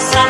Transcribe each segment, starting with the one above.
casa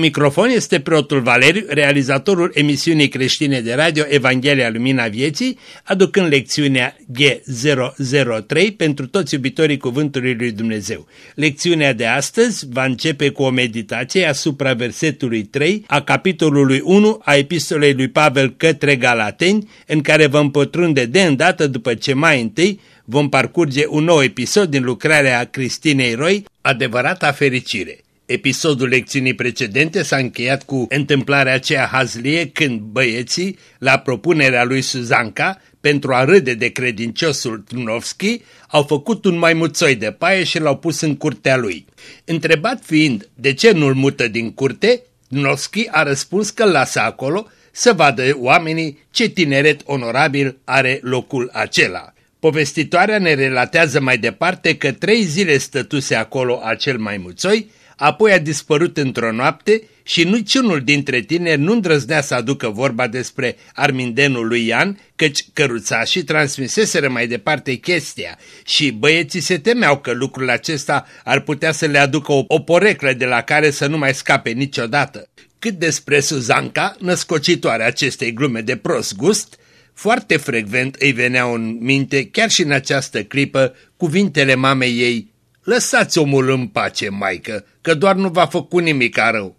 microfon este preotul Valeriu, realizatorul emisiunii creștine de radio Evanghelia Lumina Vieții, aducând lecțiunea G003 pentru toți iubitorii Cuvântului Lui Dumnezeu. Lecțiunea de astăzi va începe cu o meditație asupra versetului 3 a capitolului 1 a epistolei lui Pavel către Galateni, în care vom pătrunde de îndată după ce mai întâi vom parcurge un nou episod din lucrarea Cristinei Roy, Adevărata fericire. Episodul lecțiunii precedente s-a încheiat cu întâmplarea aceea hazlie când băieții, la propunerea lui Suzanca, pentru a râde de credinciosul Trunovski, au făcut un maimuțoi de paie și l-au pus în curtea lui. Întrebat fiind de ce nu-l mută din curte, Trunovski a răspuns că îl lasă acolo să vadă oamenii ce tineret onorabil are locul acela. Povestitoarea ne relatează mai departe că trei zile stătuse acolo acel maimuțoi, apoi a dispărut într-o noapte și niciunul dintre tineri nu îndrăznea să aducă vorba despre armindenul lui Ian, căci căruțașii transmiseseră mai departe chestia și băieții se temeau că lucrul acesta ar putea să le aducă o, o poreclă de la care să nu mai scape niciodată. Cât despre Suzanca, născocitoare acestei glume de prost gust, foarte frecvent îi veneau în minte, chiar și în această clipă, cuvintele mamei ei, Lăsați omul în pace, maică, că doar nu v-a făcut nimic rău.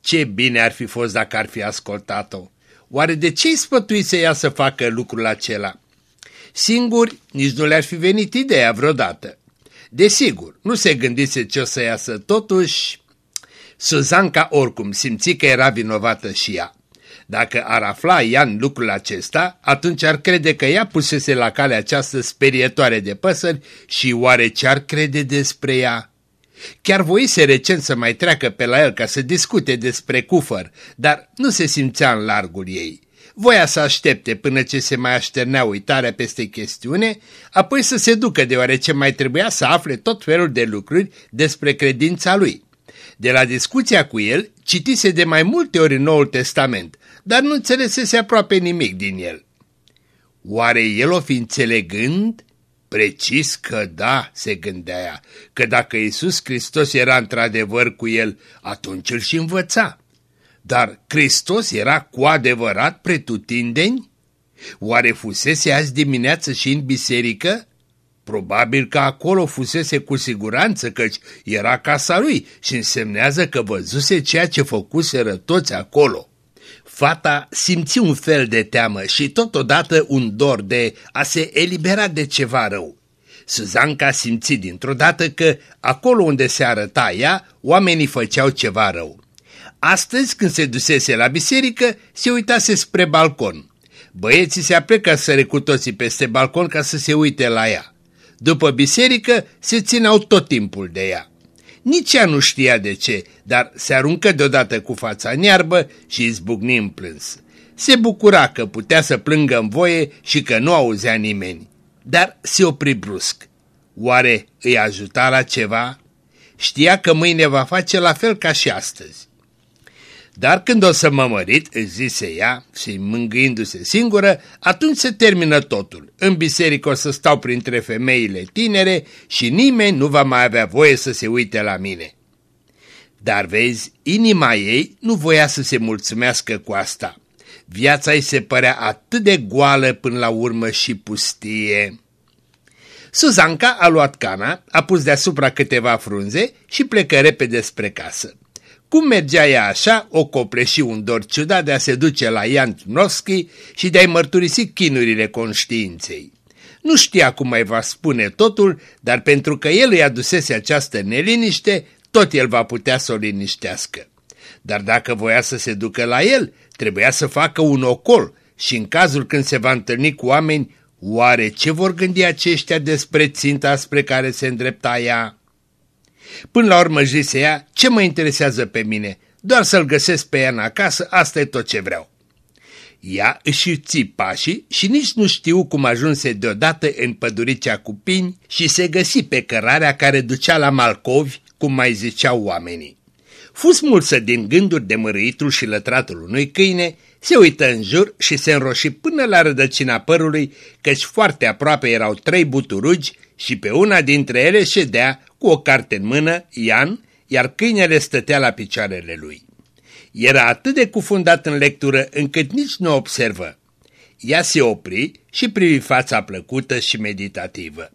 Ce bine ar fi fost dacă ar fi ascultat-o. Oare de ce îi spătuise ea să facă lucrul acela? Singuri, nici nu le-ar fi venit ideea vreodată. Desigur, nu se gândise ce o să iasă, totuși... Suzanca oricum simți că era vinovată și ea. Dacă ar afla Ian lucrul acesta, atunci ar crede că ea pusese la cale această sperietoare de păsări și oare ce ar crede despre ea? Chiar voise recent să mai treacă pe la el ca să discute despre cufăr, dar nu se simțea în largul ei. Voia să aștepte până ce se mai așternea uitarea peste chestiune, apoi să se ducă deoarece mai trebuia să afle tot felul de lucruri despre credința lui. De la discuția cu el, citise de mai multe ori Noul Testament, dar nu înțelesese aproape nimic din el. Oare el o fi înțelegând? Precis că da, se gândea ea, că dacă Iisus Hristos era într-adevăr cu el, atunci îl și învăța. Dar Hristos era cu adevărat pretutindeni? Oare fusese azi dimineață și în biserică? Probabil că acolo fusese cu siguranță, căci era casa lui și însemnează că văzuse ceea ce făcuseră toți acolo. Fata simți un fel de teamă și totodată un dor de a se elibera de ceva rău. Suzanca simți dintr-o dată că acolo unde se arăta ea, oamenii făceau ceva rău. Astăzi, când se dusese la biserică, se uitase spre balcon. Băieții se aplecaseră cu toții peste balcon ca să se uite la ea. După biserică, se țineau tot timpul de ea. Nici ea nu știa de ce, dar se aruncă deodată cu fața în iarbă și izbucni în plâns. Se bucura că putea să plângă în voie și că nu auzea nimeni. Dar se opri brusc. Oare îi ajuta la ceva? Știa că mâine va face la fel ca și astăzi. Dar când o să mă mărit, își zise ea și mângâindu-se singură, atunci se termină totul. În biserică o să stau printre femeile tinere și nimeni nu va mai avea voie să se uite la mine. Dar vezi, inima ei nu voia să se mulțumească cu asta. Viața ei se părea atât de goală până la urmă și pustie. Suzanca a luat cana, a pus deasupra câteva frunze și plecă repede spre casă. Cum mergea ea așa, o copleși un dor ciudat de a se duce la Ian Tnovski și de a-i mărturisi chinurile conștiinței. Nu știa cum mai va spune totul, dar pentru că el îi adusese această neliniște, tot el va putea să o liniștească. Dar dacă voia să se ducă la el, trebuia să facă un ocol și în cazul când se va întâlni cu oameni, Oare ce vor gândi aceștia despre ținta spre care se îndrepta ea? Până la urmă zise ea, ce mă interesează pe mine? Doar să-l găsesc pe ea în acasă, asta e tot ce vreau. Ea își ții pașii și nici nu știu cum ajunse deodată în păduricea cu pini și se găsi pe cărarea care ducea la Malcovi, cum mai ziceau oamenii. Fus mulță din gânduri de mărâitul și lătratul unui câine, se uită în jur și se înroși până la rădăcina părului, căci foarte aproape erau trei buturugi și pe una dintre ele ședea, cu o carte în mână, Ian, iar câinele stătea la picioarele lui. Era atât de cufundat în lectură încât nici nu observă. Ea se opri și privi fața plăcută și meditativă.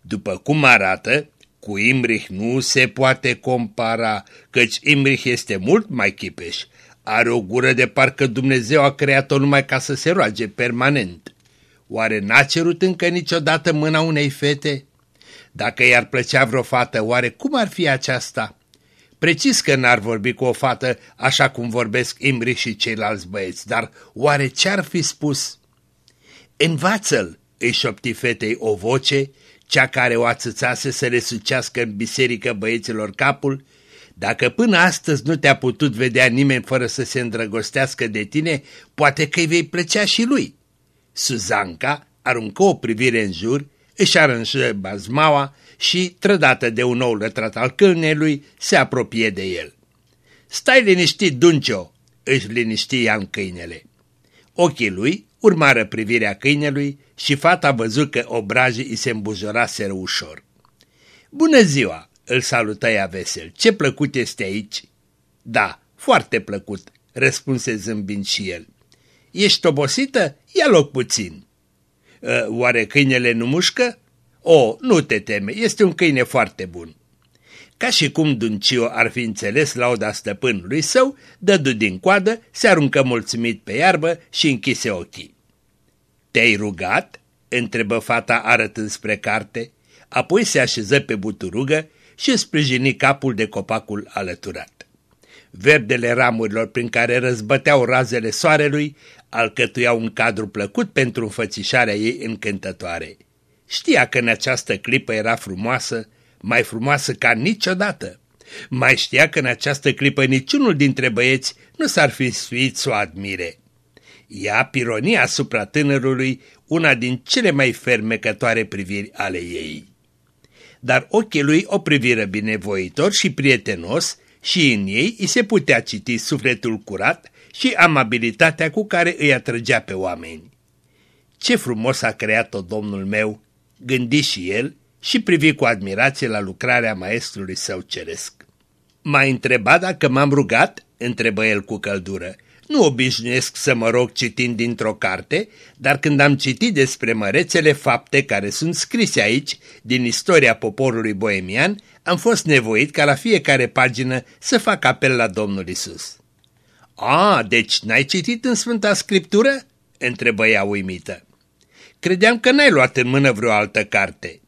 După cum arată, cu Imrich nu se poate compara, căci Imrich este mult mai chipeș. Are o gură de parcă Dumnezeu a creat-o numai ca să se roage permanent. Oare n-a cerut încă niciodată mâna unei fete? Dacă i-ar plăcea vreo fată, oare cum ar fi aceasta? Precis că n-ar vorbi cu o fată așa cum vorbesc Imri și ceilalți băieți, dar oare ce-ar fi spus? Învață-l, îi șopti fetei o voce, cea care o ațățase să le sucească în biserică băieților capul, dacă până astăzi nu te-a putut vedea nimeni fără să se îndrăgostească de tine, poate că îi vei plăcea și lui. Suzanca aruncă o privire în jur, își aranjă bazmaua și, trădată de un nou lătrat al câinelui, se apropie de el. Stai liniștit, Duncio!" își liniști în câinele. Ochii lui urmară privirea câinelui și fata văzut că obrajii îi se îmbujoraseră ușor. Bună ziua!" îl salută ea vesel. Ce plăcut este aici!" Da, foarte plăcut!" răspunse zâmbind și el. Ești obosită? Ia loc puțin." Ă, oare câinele nu mușcă?" O, nu te teme, este un câine foarte bun." Ca și cum Duncio ar fi înțeles lauda stăpânului său, dădu din coadă, se aruncă mulțumit pe iarbă și închise ochii. Te-ai rugat?" întrebă fata arătând spre carte, apoi se așeză pe buturugă și sprijini capul de copacul alăturat. Verdele ramurilor prin care răzbăteau razele soarelui alcătuiau un cadru plăcut pentru înfățișarea ei încântătoare. Știa că în această clipă era frumoasă, mai frumoasă ca niciodată. Mai știa că în această clipă niciunul dintre băieți nu s-ar fi suit să o admire. Ea pironia asupra tânărului una din cele mai fermecătoare priviri ale ei. Dar ochii lui o priviră binevoitor și prietenos și în ei îi se putea citi sufletul curat și amabilitatea cu care îi atrăgea pe oameni. Ce frumos a creat-o Domnul meu, gândi și el și privi cu admirație la lucrarea maestrului său ceresc. M-a întrebat dacă m-am rugat, întrebă el cu căldură. Nu obișnuiesc să mă rog citind dintr-o carte, dar când am citit despre mărețele fapte care sunt scrise aici, din istoria poporului boemian, am fost nevoit ca la fiecare pagină să fac apel la Domnul Isus. A, deci n-ai citit în Sfânta Scriptură?" întrebă ea uimită. Credeam că n-ai luat în mână vreo altă carte."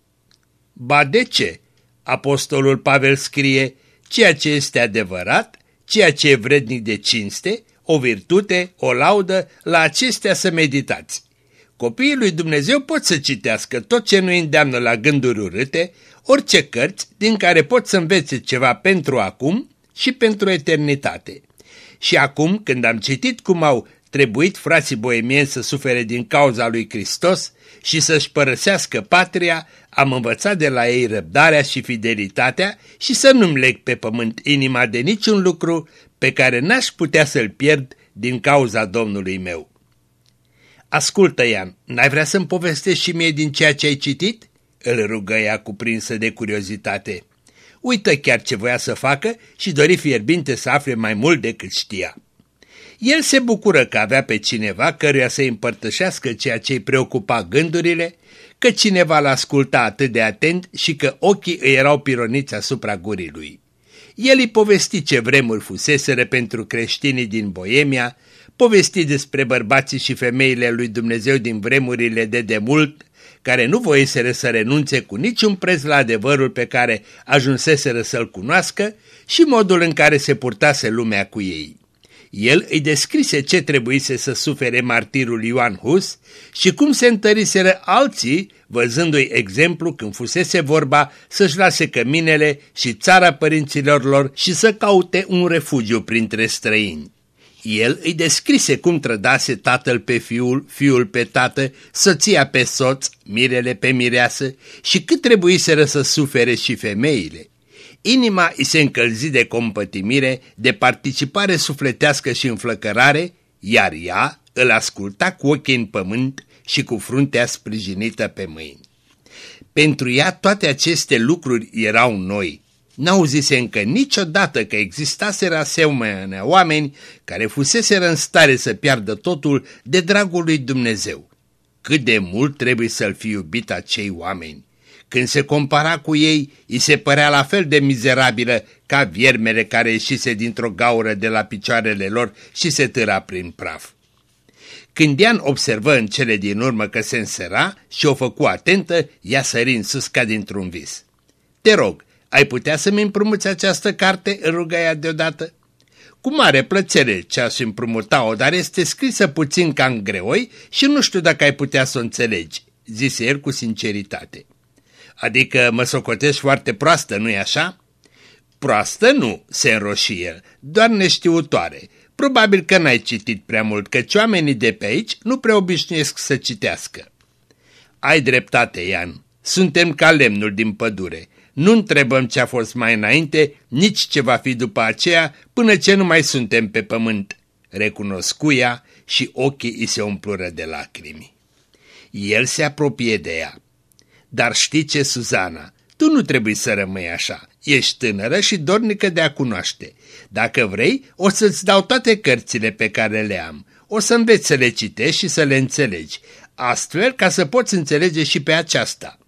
Ba de ce?" Apostolul Pavel scrie, ceea ce este adevărat, ceea ce e vrednic de cinste, o virtute, o laudă, la acestea să meditați. Copiii lui Dumnezeu pot să citească tot ce nu îndeamnă la gânduri urâte, orice cărți din care pot să învețe ceva pentru acum și pentru eternitate. Și acum, când am citit cum au trebuit frații boemieni să sufere din cauza lui Hristos și să-și părăsească patria, am învățat de la ei răbdarea și fidelitatea și să nu-mi leg pe pământ inima de niciun lucru pe care n-aș putea să-l pierd din cauza Domnului meu. Ascultă, Ian, n-ai vrea să-mi povestești și mie din ceea ce ai citit?" îl rugă ea cuprinsă de curiozitate. Uită chiar ce voia să facă și dori fierbinte să afle mai mult decât știa. El se bucură că avea pe cineva căruia să împărtășească ceea ce îi preocupa gândurile, că cineva l-asculta atât de atent și că ochii îi erau pironiți asupra gurii lui. El îi povesti ce vremuri fuseseră pentru creștinii din Boemia, povesti despre bărbații și femeile lui Dumnezeu din vremurile de demult, care nu voiseră să renunțe cu niciun preț la adevărul pe care ajunseseră să-l cunoască și modul în care se purtase lumea cu ei. El îi descrise ce trebuise să sufere martirul Ioan Hus și cum se întăriseră alții, văzându-i exemplu când fusese vorba să-și lase căminele și țara părinților lor și să caute un refugiu printre străini. El îi descrise cum trădase tatăl pe fiul, fiul pe tată, soția pe soț, mirele pe mireasă și cât trebuiseră să sufere și femeile. Inima îi se încălzi de compătimire, de participare sufletească și înflăcărare, iar ea îl asculta cu ochii în pământ și cu fruntea sprijinită pe mâini. Pentru ea toate aceste lucruri erau noi. N-auzise încă niciodată că existaseră asemenea oameni care fuseseră în stare să piardă totul de dragul lui Dumnezeu. Cât de mult trebuie să-l fi iubit acei oameni. Când se compara cu ei, îi se părea la fel de mizerabilă ca viermele care ieșise dintr-o gaură de la picioarele lor și se târa prin praf. Când Ian observă în cele din urmă că se însera și o făcu atentă, ea sări în sus ca dintr-un vis. Te rog, ai putea să-mi împrumuți această carte?" rugă ea deodată. Cu mare plăcere ce-aș împrumuta-o, dar este scrisă puțin ca în greoi și nu știu dacă ai putea să o înțelegi," zise el cu sinceritate. Adică mă socotești foarte proastă, nu-i așa?" Proastă nu," se înroșie el, doar neștiutoare. Probabil că n-ai citit prea mult, căci oamenii de pe aici nu prea obișnuiesc să citească." Ai dreptate, Ian. Suntem ca lemnul din pădure. Nu întrebăm ce a fost mai înainte, nici ce va fi după aceea, până ce nu mai suntem pe pământ." Recunoscu ea și ochii îi se umplură de lacrimi. El se apropie de ea. Dar știi ce, Suzana, tu nu trebuie să rămâi așa. Ești tânără și dornică de a cunoaște. Dacă vrei, o să-ți dau toate cărțile pe care le am. O să înveți să le citești și să le înțelegi, astfel ca să poți înțelege și pe aceasta.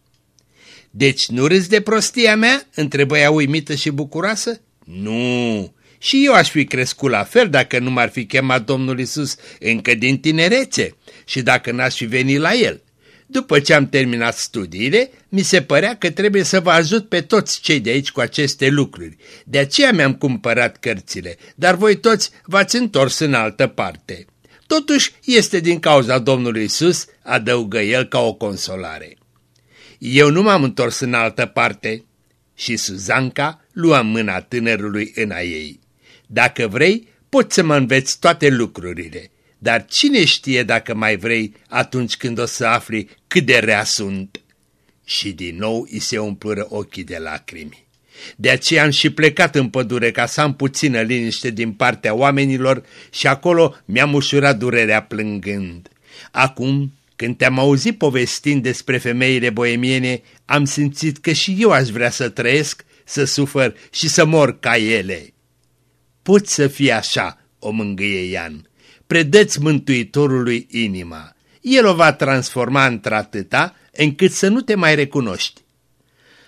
Deci nu râzi de prostia mea?" întrebă ea uimită și bucuroasă. Nu, și eu aș fi crescut la fel dacă nu m-ar fi chemat Domnul Isus încă din tinerețe și dacă n-aș fi venit la el. După ce am terminat studiile, mi se părea că trebuie să vă ajut pe toți cei de aici cu aceste lucruri. De aceea mi-am cumpărat cărțile, dar voi toți v-ați întors în altă parte. Totuși este din cauza Domnului Isus, adăugă el ca o consolare. Eu nu m-am întors în altă parte și Suzanca lua mâna tânărului în a ei. Dacă vrei, poți să mă înveți toate lucrurile dar cine știe dacă mai vrei atunci când o să afli cât de rea sunt? Și din nou îi se umplură ochii de lacrimi. De aceea am și plecat în pădure ca să am puțină liniște din partea oamenilor și acolo mi-am ușurat durerea plângând. Acum, când te-am auzit povestind despre femeile boemiene, am simțit că și eu aș vrea să trăiesc, să sufăr și să mor ca ele. Poți să fii așa, o mângâie Ian predăți Mântuitorului inima. El o va transforma într-atâta încât să nu te mai recunoști.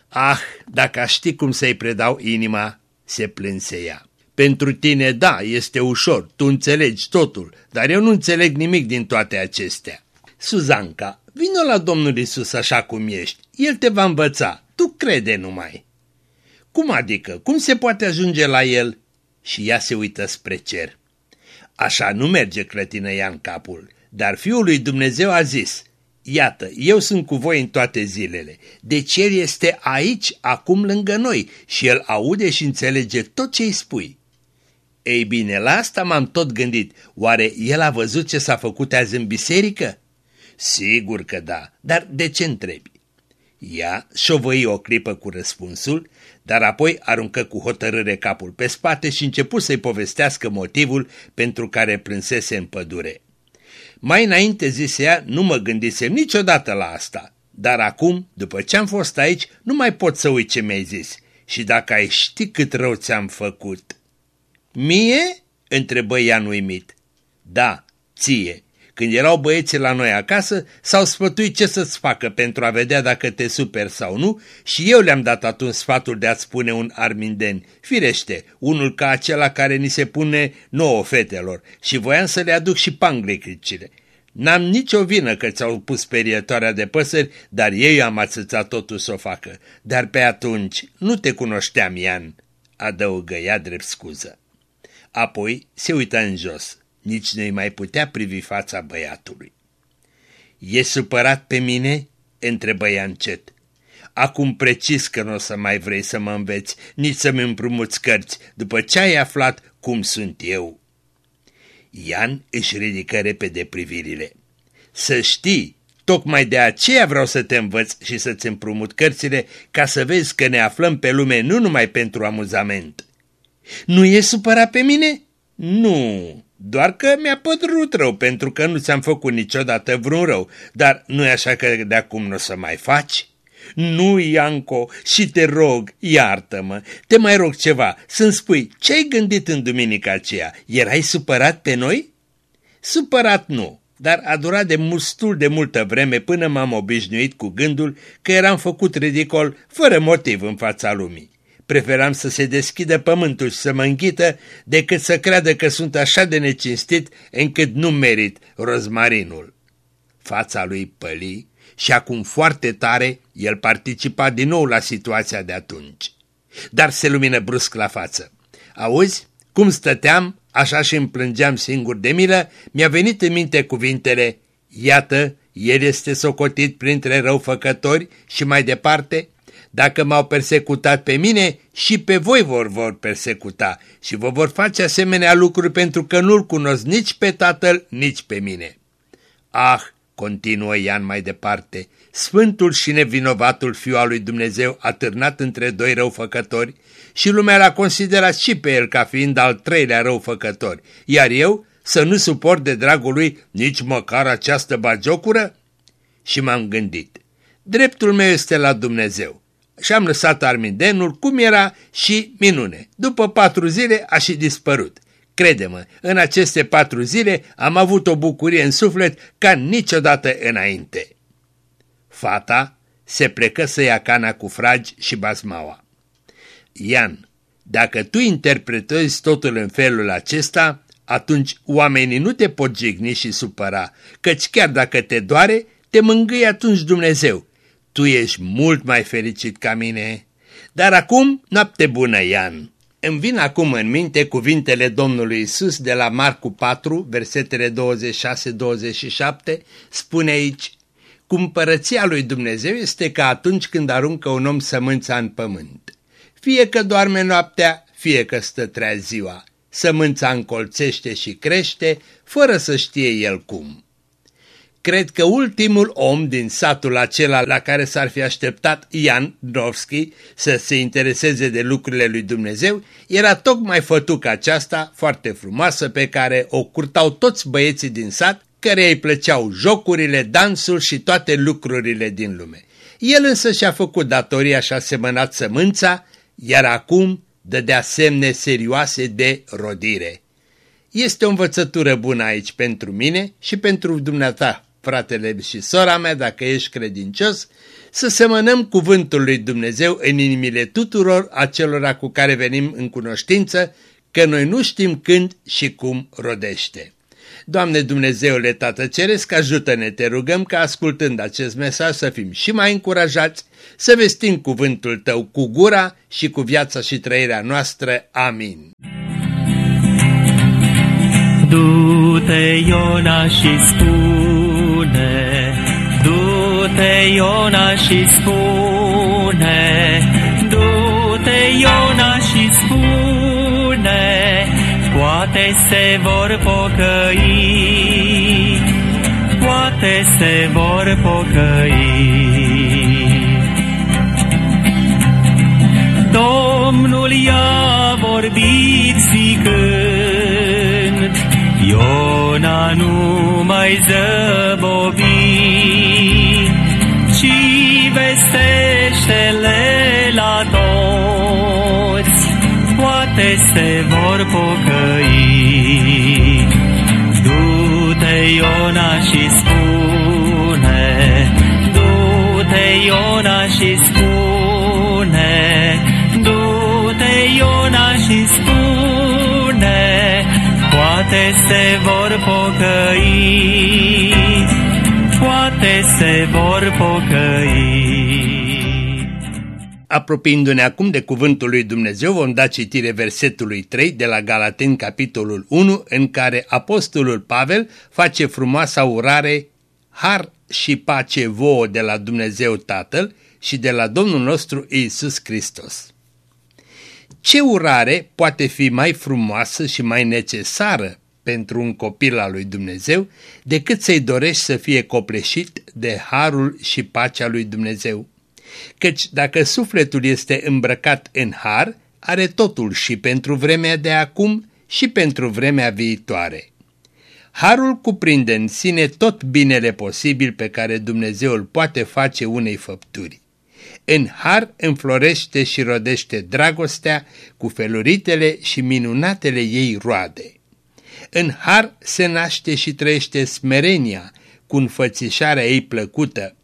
Ah, dacă aș ști cum să-i predau inima, se plânse ea. Pentru tine, da, este ușor, tu înțelegi totul, dar eu nu înțeleg nimic din toate acestea. Suzanca, vină la Domnul Isus așa cum ești, El te va învăța, tu crede numai. Cum adică, cum se poate ajunge la El? Și ea se uită spre cer. Așa nu merge, clătină ea în capul, dar Fiul lui Dumnezeu a zis, Iată, eu sunt cu voi în toate zilele, deci El este aici, acum lângă noi și El aude și înțelege tot ce îi spui. Ei bine, la asta m-am tot gândit, oare El a văzut ce s-a făcut azi în biserică? Sigur că da, dar de ce întrebi? Ea șovăi o clipă cu răspunsul, dar apoi aruncă cu hotărâre capul pe spate și început să-i povestească motivul pentru care plânsese în pădure. Mai înainte, zise ea, nu mă gândisem niciodată la asta, dar acum, după ce am fost aici, nu mai pot să uit ce mi-ai zis și dacă ai ști cât rău ți-am făcut. Mie? întrebă ea uimit. Da, ție, când erau băieții la noi acasă, s-au sfătuit ce să-ți facă pentru a vedea dacă te super sau nu și eu le-am dat atunci sfatul de a-ți spune un arminden. Firește, unul ca acela care ni se pune nouă fetelor și voiam să le aduc și pangrecicile. N-am nicio vină că ți-au pus perietoarea de păsări, dar ei am atâțat totul să o facă. Dar pe atunci nu te cunoșteam, Ian, adăugă ea drept scuză. Apoi se uită în jos. Nici nu-i mai putea privi fața băiatului. E supărat pe mine?" întrebă ea încet. Acum precis că nu o să mai vrei să mă înveți, nici să-mi împrumuți cărți, după ce ai aflat cum sunt eu." Ian își ridică repede privirile. Să știi, tocmai de aceea vreau să te învăț și să-ți împrumut cărțile, ca să vezi că ne aflăm pe lume nu numai pentru amuzament. Nu e supărat pe mine? Nu, doar că mi-a pătrut rău pentru că nu ți-am făcut niciodată vreun rău, dar nu e așa că de acum nu o să mai faci? Nu, Ianco, și te rog, iartă-mă, te mai rog ceva, să-mi spui ce ai gândit în duminica aceea, erai supărat pe noi? Supărat nu, dar a durat de mustul de multă vreme până m-am obișnuit cu gândul că eram făcut ridicol fără motiv în fața lumii. Preferam să se deschidă pământul și să mă înghită decât să creadă că sunt așa de necinstit încât nu merit rozmarinul. Fața lui păli și acum foarte tare el participa din nou la situația de atunci. Dar se lumină brusc la față. Auzi, cum stăteam, așa și îmi plângeam singur de milă, mi-a venit în minte cuvintele, iată, el este socotit printre răufăcători și mai departe, dacă m-au persecutat pe mine, și pe voi vor vor persecuta și vă vor face asemenea lucruri pentru că nu-l cunosc nici pe tatăl, nici pe mine. Ah, continuă Ian mai departe, Sfântul și nevinovatul Fiu al lui Dumnezeu a târnat între doi răufăcători și lumea l-a considerat și pe el ca fiind al treilea răufăcător, iar eu să nu suport de dragul lui nici măcar această bagiocură? Și m-am gândit, dreptul meu este la Dumnezeu. Și am lăsat armidenul cum era și minune. După patru zile a și dispărut. Crede-mă, în aceste patru zile am avut o bucurie în suflet ca niciodată înainte. Fata se plecă să ia cana cu fragi și basmaua. Ian, dacă tu interpretezi totul în felul acesta, atunci oamenii nu te pot jigni și supăra, căci chiar dacă te doare, te mângâie atunci Dumnezeu. Tu ești mult mai fericit ca mine. Dar acum, noapte bună, Ian! Îmi vin acum în minte cuvintele Domnului Isus de la Marcu 4, versetele 26-27, spune aici, Cumpărăția lui Dumnezeu este ca atunci când aruncă un om sămânța în pământ. Fie că doarme noaptea, fie că stă trea ziua, sămânța încolțește și crește, fără să știe el cum. Cred că ultimul om din satul acela la care s-ar fi așteptat Ian Dovski să se intereseze de lucrurile lui Dumnezeu era tocmai fătuca aceasta foarte frumoasă pe care o curtau toți băieții din sat, care îi plăceau jocurile, dansul și toate lucrurile din lume. El însă și-a făcut datoria și a semănat sămânța, iar acum dădea semne serioase de rodire. Este o învățătură bună aici pentru mine și pentru dumneata, fratele și sora mea, dacă ești credincios, să semănăm cuvântul lui Dumnezeu în inimile tuturor acelora cu care venim în cunoștință, că noi nu știm când și cum rodește. Doamne Dumnezeule Tată Ceresc, ajută-ne, te rugăm ca ascultând acest mesaj să fim și mai încurajați, să vestim cuvântul Tău cu gura și cu viața și trăirea noastră. Amin. Du-te, Iona, și spune, du-te, Iona, și spune, du-te, Iona, și spune, poate se vor pocăi, poate se vor pocăi. Domnul i-a vorbit zicând, Iona nu mai zăbovi, ci vestește-le la toți, poate se vor pocăi. Du-te, Iona, și spune, du-te, Iona, și spune, poate se vor pocăi, poate se vor pocăi. Apropiindu-ne acum de cuvântul lui Dumnezeu, vom da citire versetului 3 de la Galaten, capitolul 1, în care apostolul Pavel face frumoasa urare Har și pace vouă de la Dumnezeu Tatăl și de la Domnul nostru Iisus Hristos. Ce urare poate fi mai frumoasă și mai necesară pentru un copil al lui Dumnezeu decât să-i dorești să fie copleșit de harul și pacea lui Dumnezeu? Căci dacă sufletul este îmbrăcat în har, are totul și pentru vremea de acum și pentru vremea viitoare. Harul cuprinde în sine tot binele posibil pe care Dumnezeu îl poate face unei făpturi. În har înflorește și rodește dragostea cu feluritele și minunatele ei roade. În har se naște și trăiește smerenia cu înfățișarea ei plăcută.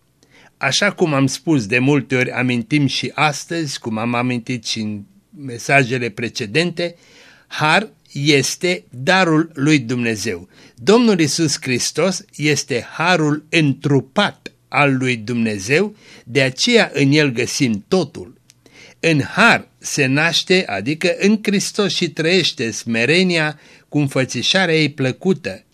Așa cum am spus de multe ori, amintim și astăzi, cum am amintit și în mesajele precedente, har este darul lui Dumnezeu. Domnul Isus Hristos este harul întrupat al lui Dumnezeu, de aceea în el găsim totul. În har se naște, adică în Hristos și trăiește smerenia cu înfățișarea ei plăcută.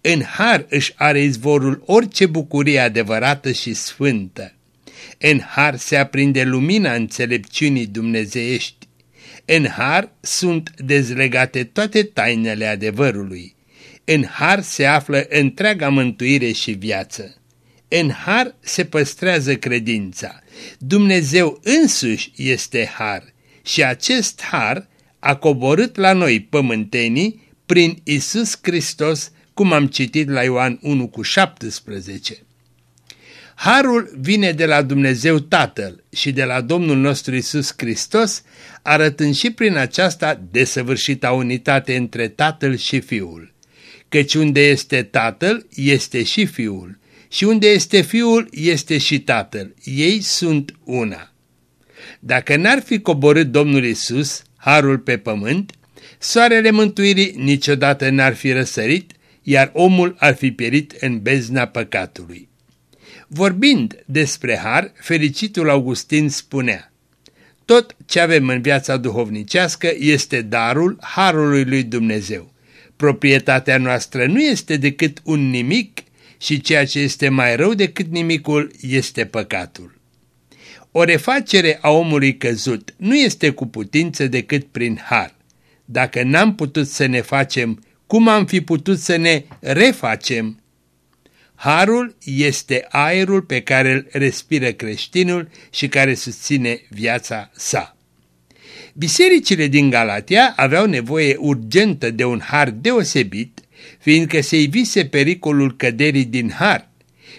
În har își are izvorul orice bucurie adevărată și sfântă. În har se aprinde lumina înțelepciunii dumnezeiești. În har sunt dezlegate toate tainele adevărului. În har se află întreaga mântuire și viață. În har se păstrează credința. Dumnezeu însuși este har și acest har a coborât la noi pământenii prin Isus Hristos, cum am citit la Ioan 1 cu 17. Harul vine de la Dumnezeu Tatăl și de la Domnul nostru Isus Hristos, arătând și prin aceasta desăvârșita unitate între Tatăl și Fiul. Căci unde este Tatăl, este și Fiul, și unde este Fiul, este și Tatăl. Ei sunt una. Dacă n-ar fi coborât Domnul Isus, harul pe pământ, soarele mântuirii niciodată n-ar fi răsărit, iar omul ar fi pierit în bezna păcatului. Vorbind despre har, fericitul Augustin spunea, Tot ce avem în viața duhovnicească este darul harului lui Dumnezeu. Proprietatea noastră nu este decât un nimic și ceea ce este mai rău decât nimicul este păcatul. O refacere a omului căzut nu este cu putință decât prin har. Dacă n-am putut să ne facem, cum am fi putut să ne refacem? Harul este aerul pe care îl respiră creștinul și care susține viața sa. Bisericile din Galatia aveau nevoie urgentă de un har deosebit, fiindcă se ivise pericolul căderii din har.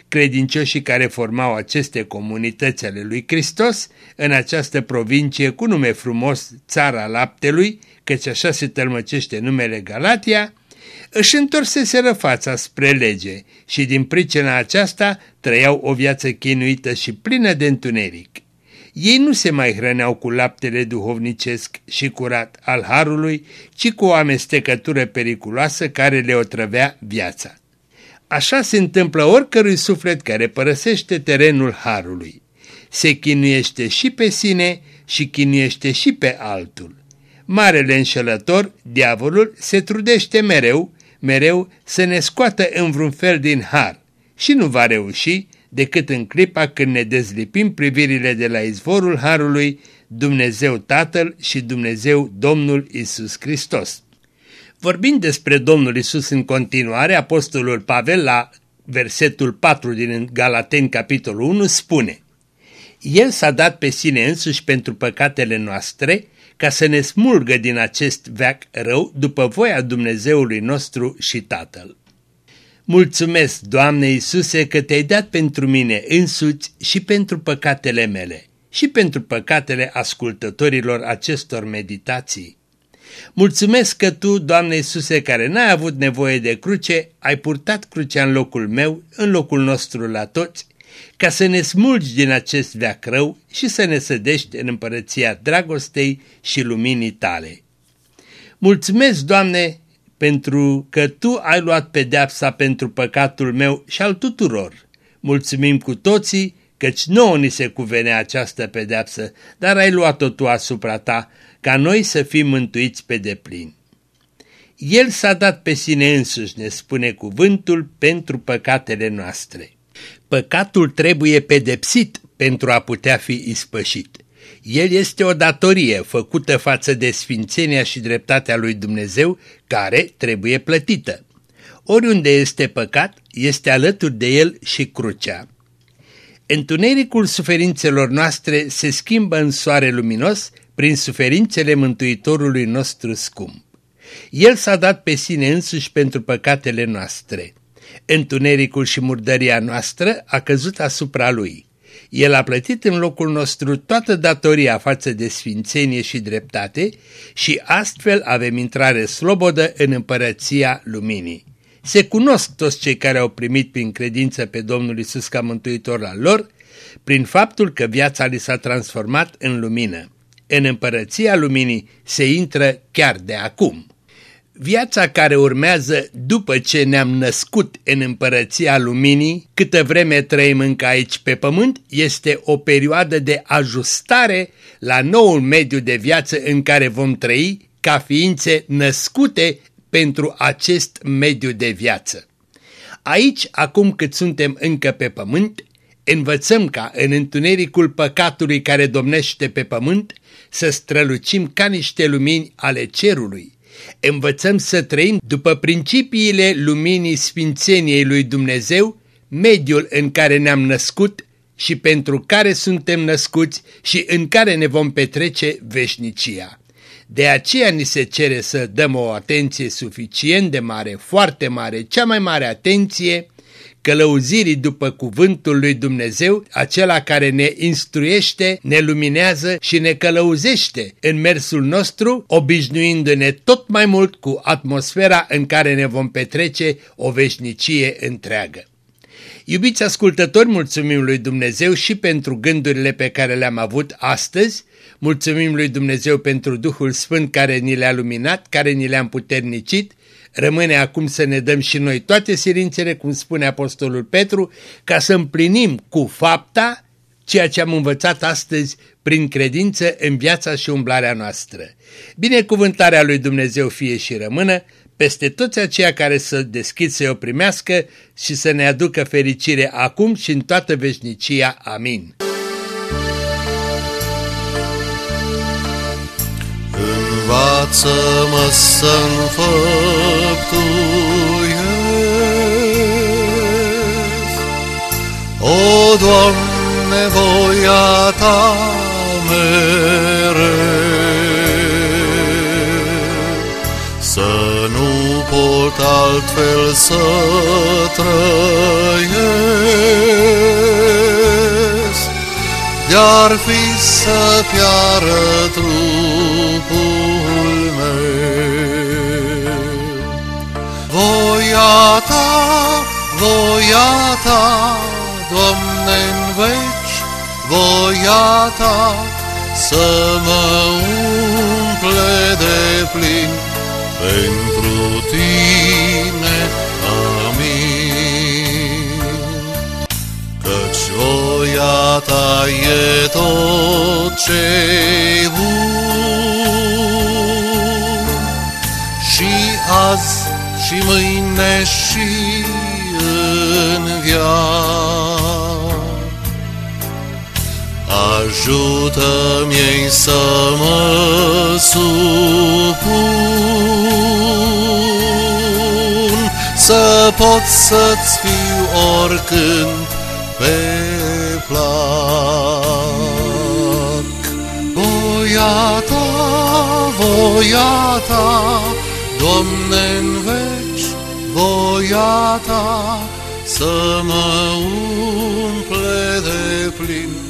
Credincioșii care formau aceste comunități ale lui Hristos în această provincie cu nume frumos Țara Laptelui, căci așa se tălmăcește numele Galatia, își întorseseră fața spre lege și din pricina aceasta trăiau o viață chinuită și plină de întuneric. Ei nu se mai hrăneau cu laptele duhovnicesc și curat al harului, ci cu o amestecătură periculoasă care le otrăvea viața. Așa se întâmplă oricărui suflet care părăsește terenul harului. Se chinuiește și pe sine și chinuiește și pe altul. Marele înșelător, diavolul, se trudește mereu, mereu să ne scoată în vreun fel din har și nu va reuși decât în clipa când ne dezlipim privirile de la izvorul Harului, Dumnezeu Tatăl și Dumnezeu Domnul Isus Hristos. Vorbind despre Domnul Isus în continuare, Apostolul Pavel la versetul 4 din Galateni capitolul 1 spune El s-a dat pe sine însuși pentru păcatele noastre ca să ne smulgă din acest veac rău după voia Dumnezeului nostru și Tatăl. Mulțumesc, Doamne Iisuse, că te-ai dat pentru mine însuți și pentru păcatele mele și pentru păcatele ascultătorilor acestor meditații. Mulțumesc că Tu, Doamne Iisuse, care n-ai avut nevoie de cruce, ai purtat crucea în locul meu, în locul nostru la toți, ca să ne smulgi din acest veac rău și să ne sădești în împărăția dragostei și luminii Tale. Mulțumesc, Doamne, pentru că Tu ai luat pedeapsa pentru păcatul meu și al tuturor. Mulțumim cu toții căci nouă ni se cuvenea această pedeapsă, dar ai luat-o tu asupra ta, ca noi să fim mântuiți pe deplin. El s-a dat pe sine însuși, ne spune cuvântul, pentru păcatele noastre. Păcatul trebuie pedepsit pentru a putea fi ispășit. El este o datorie făcută față de sfințenia și dreptatea lui Dumnezeu, care trebuie plătită. Oriunde este păcat, este alături de el și crucea. Întunericul suferințelor noastre se schimbă în soare luminos prin suferințele Mântuitorului nostru scump. El s-a dat pe sine însuși pentru păcatele noastre. Întunericul și murdăria noastră a căzut asupra lui. El a plătit în locul nostru toată datoria față de sfințenie și dreptate și astfel avem intrare slobodă în împărăția luminii. Se cunosc toți cei care au primit prin credință pe Domnul Isus ca mântuitor al lor, prin faptul că viața li s-a transformat în lumină. În împărăția luminii se intră chiar de acum. Viața care urmează după ce ne-am născut în împărăția luminii, câtă vreme trăim încă aici pe pământ, este o perioadă de ajustare la noul mediu de viață în care vom trăi ca ființe născute pentru acest mediu de viață. Aici, acum cât suntem încă pe pământ, învățăm ca în întunericul păcatului care domnește pe pământ să strălucim ca niște lumini ale cerului. Învățăm să trăim după principiile luminii sfințeniei lui Dumnezeu, mediul în care ne-am născut și pentru care suntem născuți și în care ne vom petrece veșnicia. De aceea ni se cere să dăm o atenție suficient de mare, foarte mare, cea mai mare atenție, călăuzirii după cuvântul lui Dumnezeu, acela care ne instruiește, ne luminează și ne călăuzește în mersul nostru, obișnuindu-ne tot mai mult cu atmosfera în care ne vom petrece o veșnicie întreagă. Iubiți ascultători, mulțumim lui Dumnezeu și pentru gândurile pe care le-am avut astăzi, mulțumim lui Dumnezeu pentru Duhul Sfânt care ni le-a luminat, care ni le-a împuternicit, rămâne acum să ne dăm și noi toate sirințele, cum spune Apostolul Petru, ca să împlinim cu fapta ceea ce am învățat astăzi prin credință în viața și umblarea noastră. Binecuvântarea lui Dumnezeu fie și rămână peste toți aceia care să deschid să o primească și să ne aducă fericire acum și în toată veșnicia. Amin. Învață-mă să-mi O, Doamne, voia Ta mereu, pot altfel să trăiesc. De-ar fi să piară trupul ta, voia ta, Doamne, în veci, voia ta, să mă umple de plin pentru tine. Amin. Căci voia ta e tot ce bun și azi și mâine și în viață. Ajută-mi să mă supun, să pot să-ți fiu oricând pe plac. Voia ta, voia ta, Doamne în veci, voia ta, să mă umple de plin pentru tine.